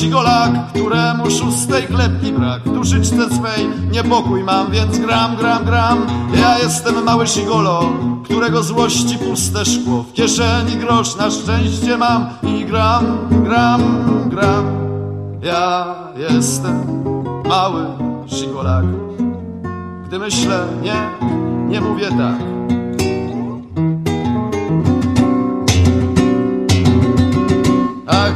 żigolak, któremu szóstej klepki brak. W duszyczce swej niepokój mam, więc gram, gram, gram. Ja jestem mały żigolo, którego złości puste szkło. W kieszeni grosz na szczęście mam i gram, gram, gram. Ja jestem mały żigolak. Gdy myślę, nie, nie mówię tak.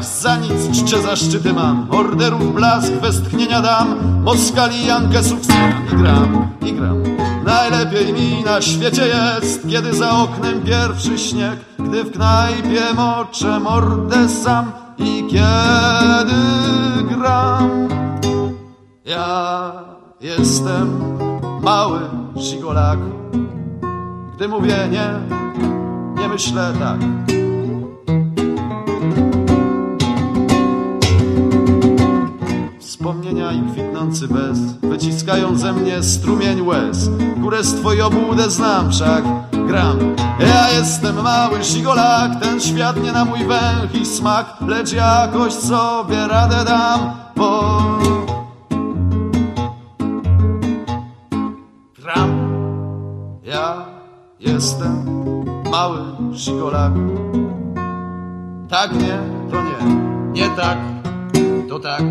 Za nic czcze zaszczyty mam, orderów blask, westchnienia dam, moskali jankesów słucham i gram, i gram. Najlepiej mi na świecie jest, kiedy za oknem pierwszy śnieg, gdy w knajpie moczę mordę sam i kiedy gram. Ja jestem mały żigolak, gdy mówię nie, nie myślę tak. I kwitnący bez Wyciskają ze mnie strumień łez. Kurestwo i obłudę znam wszak Gram. Ja jestem mały żigolak Ten świat nie na mój węch i smak. Lecz jakoś sobie radę dam Bo Gram. Ja jestem mały żigolak Tak nie, to nie. Nie tak, to tak